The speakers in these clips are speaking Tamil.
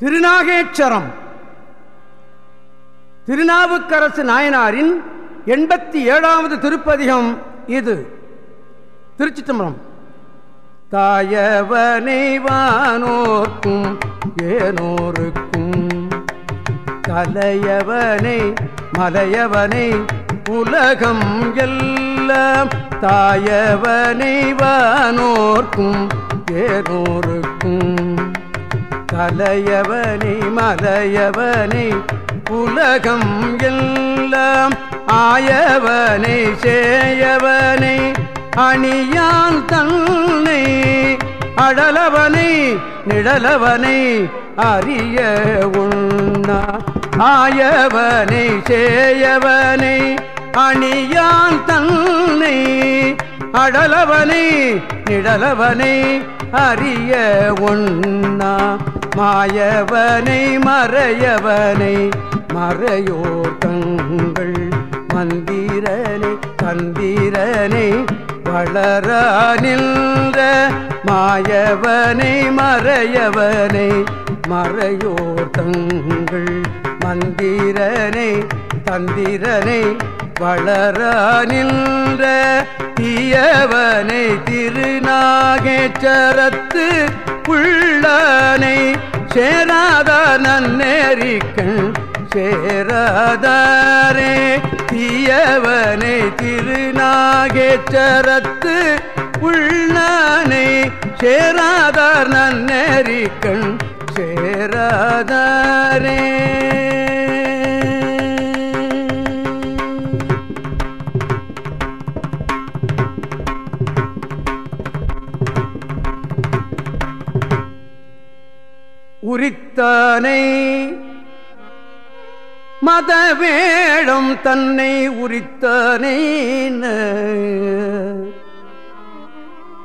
திருநாகேச்சரம். திருநாவுக்கரசு நாயனாரின் எண்பத்தி ஏழாவது திருப்பதிகம் இது. திருச்சி தம்பரம் தாயவனை வானோர்க்கும் ஏனோருக்கும் தலையவனை மலையவனை உலகம் எல்லாம் தாயவனை வானோர்க்கும் ஏனோருக்கும். கலையவனை மலையவனை உலகம் எல்லாம் ஆயவனை சேயவனை அணியான் தன்னை அடலவனை நிழலவனை அறிய உண்ணா. ஆயவனை சேயவனை அணியான் தன்னை அடலவனை நிழலவனை அறிய ஒன்னா மாயவனை மறையவனை மறையோர் தங்கள் மந்திரனை தந்திரனை வளர நின்ற மாயவனை மறையவனை மறையோர் தங்கள் மந்திரனை தந்திரனை வளர நின்ற தீயவனை திருநாகேச்சரத்து உள்ளனை சேராத நன்னேரிக்கண் சேராதாரே. தீயவனை திருநாகேச்சரத்து உள்ளனை சேராதார் நன்னேரிக்கண் சேராதாரே. உரித்தானை. மதவேடம் தன்னை உரித்தானை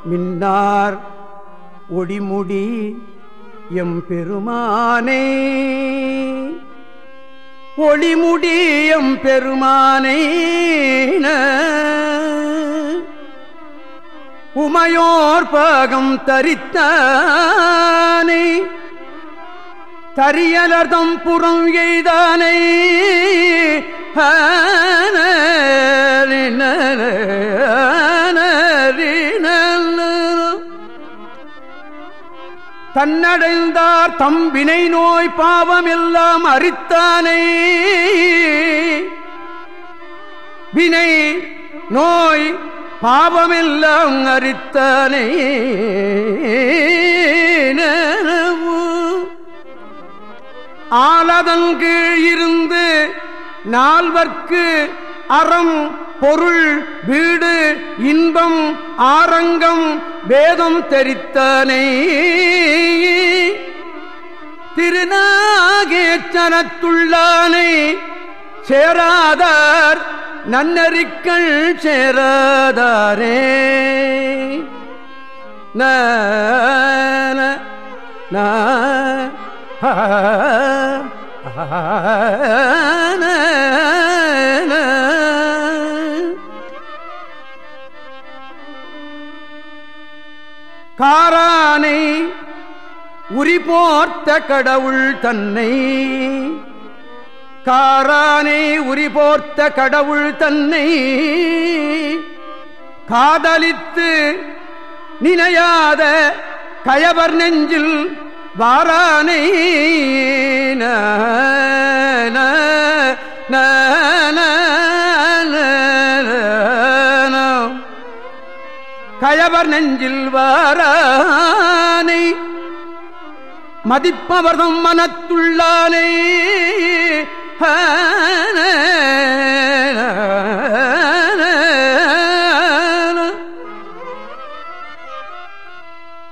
மின்னார் ஒடிமுடி எம் பெருமானை ஒளிமுடி எம் பெருமானை உமையோர் பாகம் தரித்தானை. தரியலர்தம் புறம் எய்தானை தன்னடைந்தார் தம்பினை நோய் பாவம் எல்லாம் அரித்தானை வினை நோய் பாவமெல்லாம் அரித்தானே ஆலதன் கீழ் இருந்து நால்வர்க்கு அறம் பொருள் வீடு இன்பம் ஆரங்கம் வேதம் தெரித்தனை. திருநாகேச்சனத்துள்ளானை சேராதார் நன்னறிக்கள் சேராதாரே. ந காரானை உரிபோர்த்த கடவுள் தன்னை. காரானை உரிபோர்த்த கடவுள் தன்னை. காதலித்து நினையாத கயவர் நெஞ்சில் வாரானை கயவர் நெஞ்சில் வாரானை மதிப்பவர்தம் மனத்துள்ளானை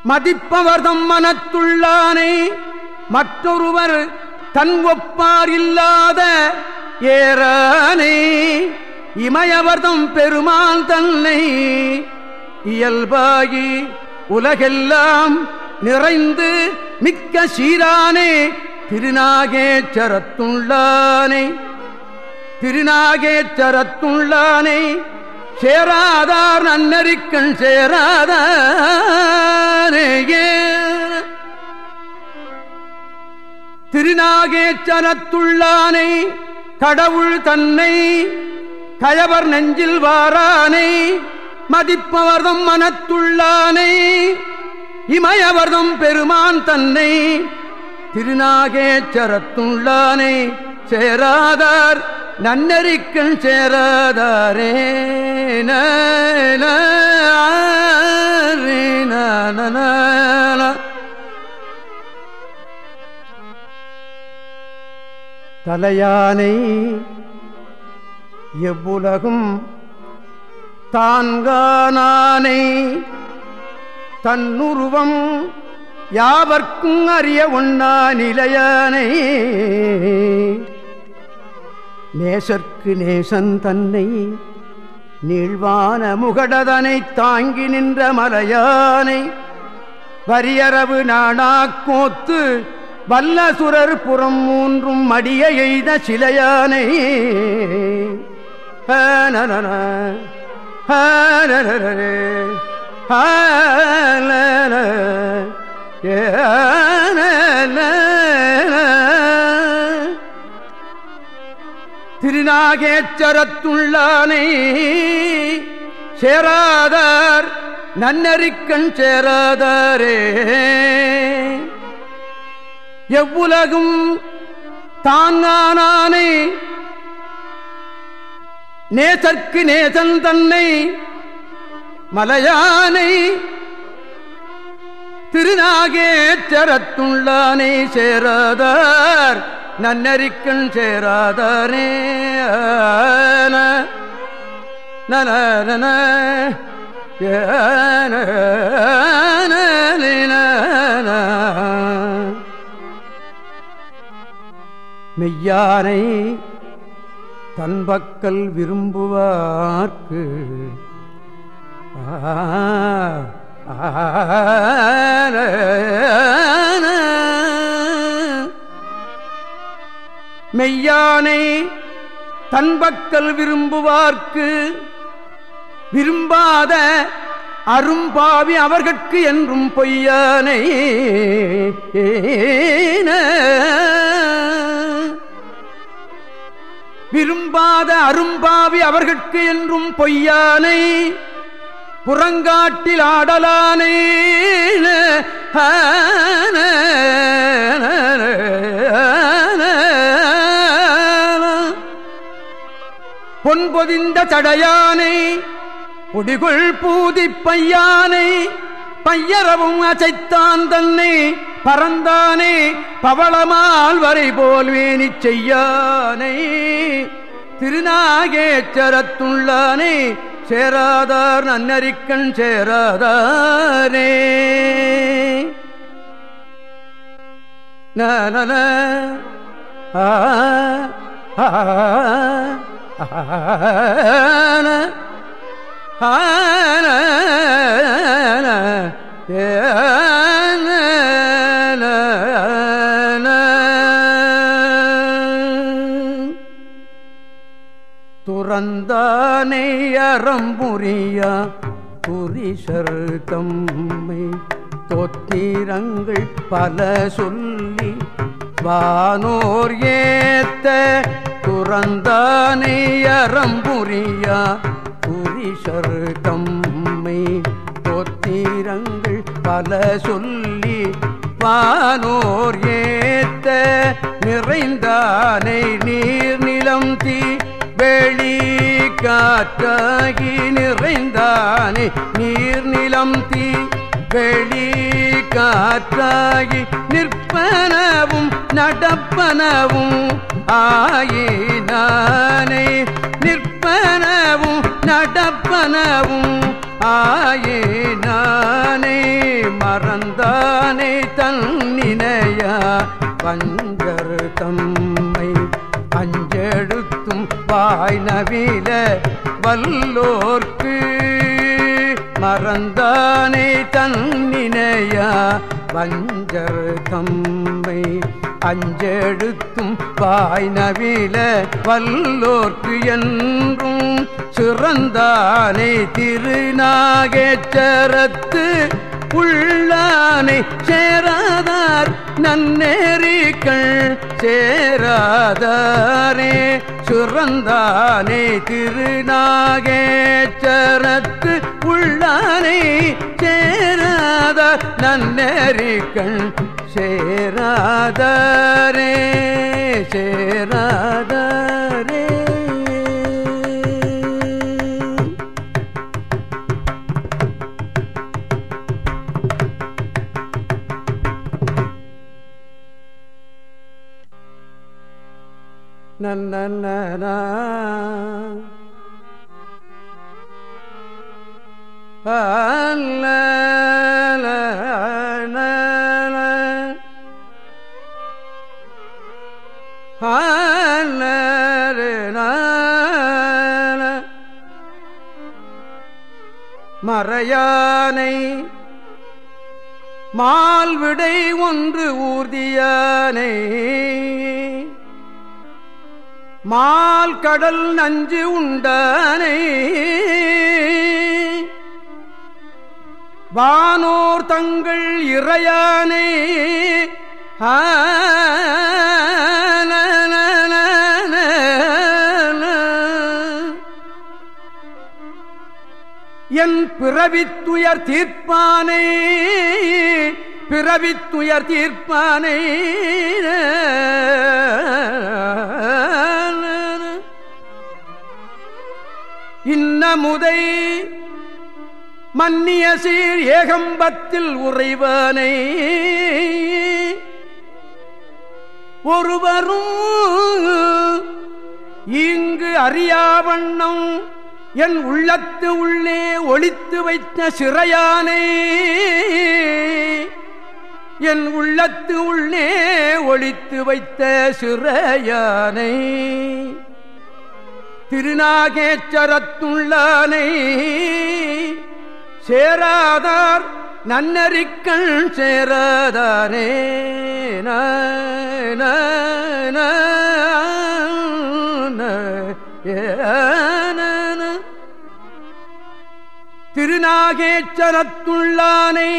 மதிப்பவர்தம் மனத்துள்ளானை. மற்றொருவர் தன் ஒப்பார் இல்லாத ஏறானே. இமயவர்தம் பெருமாள் தன்னை இயல்பாகி உலகெல்லாம் நிறைந்து மிக்க சீரானே. திருநாகேச்சரத்துள்ளானே. திருநாகேச்சரத்துள்ளானே. சேராதார் நன்னறிக்கண் சேராதாரே. திருநாகேச்சரத்துள்ளானை கடவுள் தன்னை கழவர் நெஞ்சில் வாரானை மதிப்பவர்தம் மனத்துள்ளானை இமயவர்தம் பெருமான் தன்னை திருநாகேச்சரத்துள்ளானை சேராதார் நன்னறிக்கண் சேராதாரே. தலையானை எவ்வுலகும் தான்கானானை தன்னுருவம் யாவர்க்கும் அறிய உண்ணா நிலையானை. நேசர்க்கு நேசன் தன்னை நீழ்வான முகடதனை தாங்கி நின்ற மலையானை வரியரவு நாணாக்கோத்து வல்லசுரர் புறம் மூன்றும் மடிய எய்த சிலையானை. திருநாகேச்சரத்துள்ளானை. சேராதார் நன்னறிக்கண் சேராதாரே. எவ்வுலகும் தாங்கானானை நேசற்கு நேசன் தன்னை மலையானை. திருநாகேச்சரத்துள்ளானை சேராதார் நன்னறிக்கண் சேராதாரே நன மெய்யானை தன்பக்கல் விரும்புவார்க்கு ஆ மெய்யானை தன்பக்கல் விரும்புவார்க்கு விரும்பாத அரும்பாவி அவர்கட்கு என்றும் பொய்யானை விரும்பாத அரும்பாவி அவர்கட்கு என்றும் பொய்யானை புறங்காட்டில் ஆடலானே பொன்பொதிந்த தடையானை குடிகுள் பூதி பையானை பையரவும் அசைத்தான் தன்னை பறந்தானே பவளமால் வரை போல் வேணி செய்யானை. திருநாகேச்சரத்துள்ளானே சேராதார் நன்னறிக்கண் சேராதாரே நன ஆ ஆ. துறந்தானே அறம்புரியா புரிஷர் தம்மை தொத்திரங்கள் பல சொல்லி வானோர் ஏத்த புறந்தானே அறம்புரியா? புரிஷர் தம்மை தொத்திரங்கள் பல சொல்லி வானோர் ஏத்த நிறைந்தானை நீர் நிலம் தீ வெளி காற்றாகி நிறைந்தானே நீர் நிலம் தீ வெளி காற்றாகி நிற்பனவும் நடப்பனவும் ஆயினானே நிற்பனவும் நடப்பனவும். ஆயினானே மறந்தானே தன்னினையா பஞ்சர் தம்மை அஞ்செடுத்தும் வாய் நவீல வல்லோர்க்கு மறந்தானே தன்னினையா வஞ்சர் தம்மை அஞ்செழுத்தும் வாய் நவில வல்லோர்க்கு என்றும் சிறந்தானை திருநாகேச்சரத்து உள்ளானை சேராதார் நன்னேரிக்கள் சேராதாரே. சுரந்தானே திருநாகேச்சரத்து உள்ளானை சேராதார் நன்னேரிக்கள் நன்னேறிக்கள் சேராதாரே சேராதாரே நன்ன மறையானை மால்விடை ஒன்று ஊர்தியானை. மால் கடல் நஞ்சு உண்டானை. வானோர் தங்கள் இறையானை. ஆ என் பிறவித்துயர் தீர்ப்பானை பிறவித்துயர் தீர்ப்பானை. இன்னமுதை மன்னிய சீர் ஏகம்பத்தில் உறைவானை. ஒருவரும் இங்கு அறியாவண்ணம் என் உள்ளத்து உள்ளே ஒழித்து வைத்த சிறையானை. என் உள்ளத்து உள்ளே ஒழித்து வைத்த சிறையானை. திருநாகேச்சரத்துள்ளானை. சேராதார் நன்னறிக்கண் சேராதானே. நான் நாகேச்சரத்துள்ளானை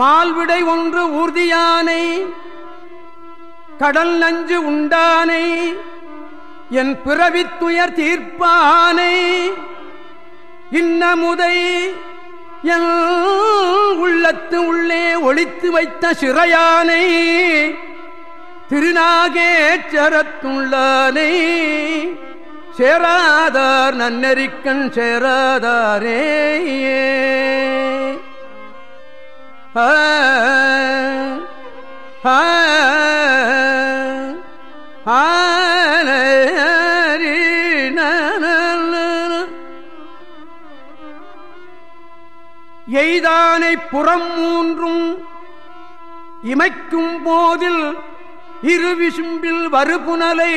மால்விடை ஒன்று ஊர்தியானை கடல் நஞ்சு உண்டானை என் பிறவித்துயர் தீர்ப்பானை இன்னமுதை என் உள்ளத்து உள்ளே ஒழித்து வைத்த சிறையானை திருநாகேச்சரத்துள்ளானை. சேராதார் நன்னெறிக்கண் சேராதாரே. எய்தானை புறம் மூன்றும் இமைக்கும் போதில் இரு விசும்பில் வருபுனலை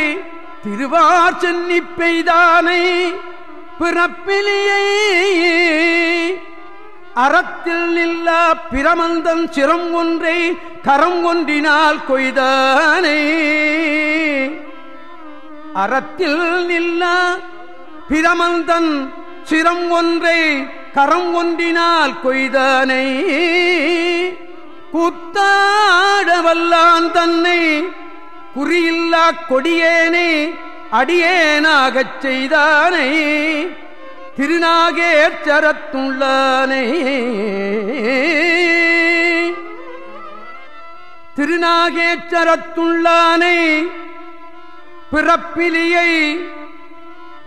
திருவார் சென்னி பெய்தானை பிறப்பிலியை அறத்தில் நில்லா பிரமந்தம் சிரம் ஒன்றை கரம் ஒன்றினால் கொய்தானே அறத்தில் நில்லா பிரமந்தன் சிரம் ஒன்றை கரம் ஒன்றினால் கொய்தானை கூத்தாடவல்லான் தன்னை குறியில்லா கொடியேனே அடியேனாகச் செய்தானை திருநாகேச்சரத்துள்ளானை திருநாகேச்சரத்துள்ளானை பிறப்பிலியை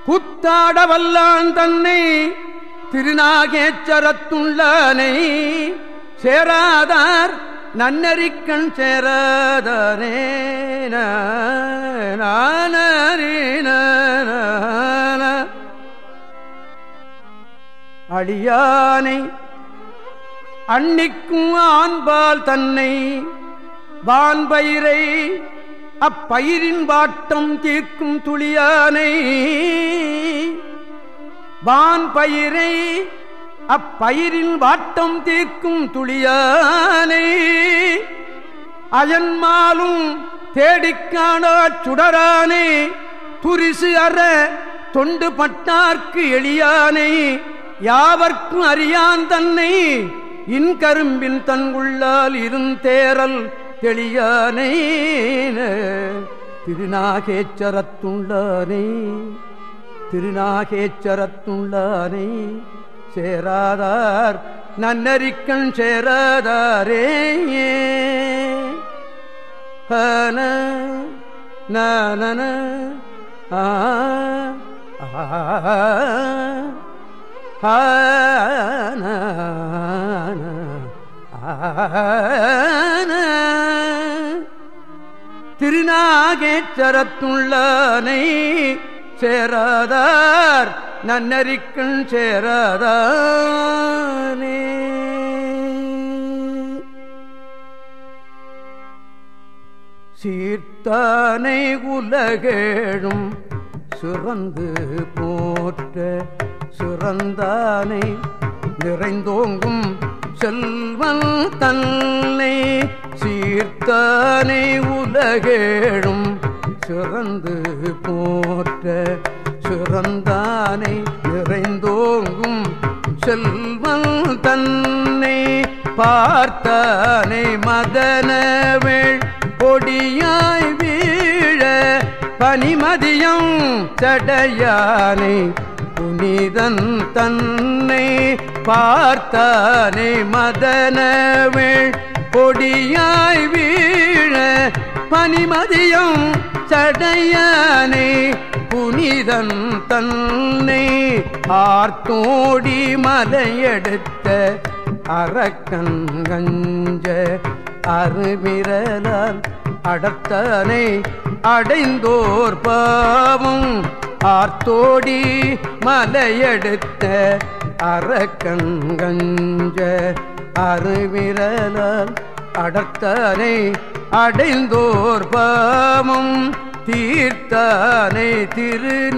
குத்தாடவல்லான் தன்னை திருநாகேச்சரத்துள்ளானை சேராதார் நன்னறிக்கண் சேரதரே நானறின அடியானை அன்னிக்கும் ஆண்பால் தன்னை வான்பயிரை அப்பயிரின் வாட்டம் தீர்க்கும் துளியானை வான்பயிரை அப்பயிரில் வாட்டம் தீர்க்கும் துளியானை அயன்மாலும் தேடிக்கான சுடரானே துரிசு அற தொண்டு பட்டார்க்கு எளியானை யாவர்க்கும் அறியான் தன்னை இன்கரும்பின் தன்குள்ளால் இருந்தேரல் தெளியானை திருநாகேச்சரத்துள்ளானே திருநாகேச்சரத்துள்ளானே. சேராதார் நன்னறிக்கண் சேராதாரே ஹன நன ஆ திருநாகேச்சரத்துள்ளானை சேராதார் நன்னறிக்கண் சேராதானே. சீர்த்தானை உலகேழும் சுரந்து போற்ற சுரந்தானை நிறைந்தோங்கும் செல்வன் தன்னை. சீர்த்தானை உலகேழும் சிறந்து போற்ற சிறந்தானை நிறைந்தோங்கும் செல்வன் தன்னை பார்த்தானை மதனவேள். பொடியாய் வீழ பனிமதியம் சடையானை புனிதன் தன்னை பார்த்தானே மதனவேள். பொடியாய் வீழ பனிமதியம் சடையானே புனிதன் தன்னை ஆர்த்தோடி மலையெடுத்த அரக்கன் கஞ்ச அருவிரலால் அடத்தனை அடைந்தோர் பாவம். ஆர்த்தோடி மலையெடுத்த அரக்கன் கஞ்ச அருவிரலால் அடர்த்தனை அடைந்தோர் பாமும் தீர்த்தானை திருநாகேச்சரத்து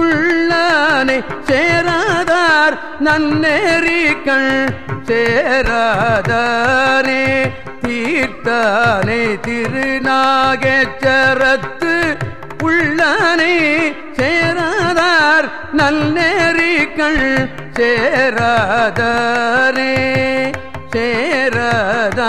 உள்ளானை சேராதார் நன்னேறிகள் சேராதானே. தீர்த்தானை திருநாகேச்சரத்து உள்ளானை சேராதார் நன்னேறிகள் சேராதானே. சேரதாரே.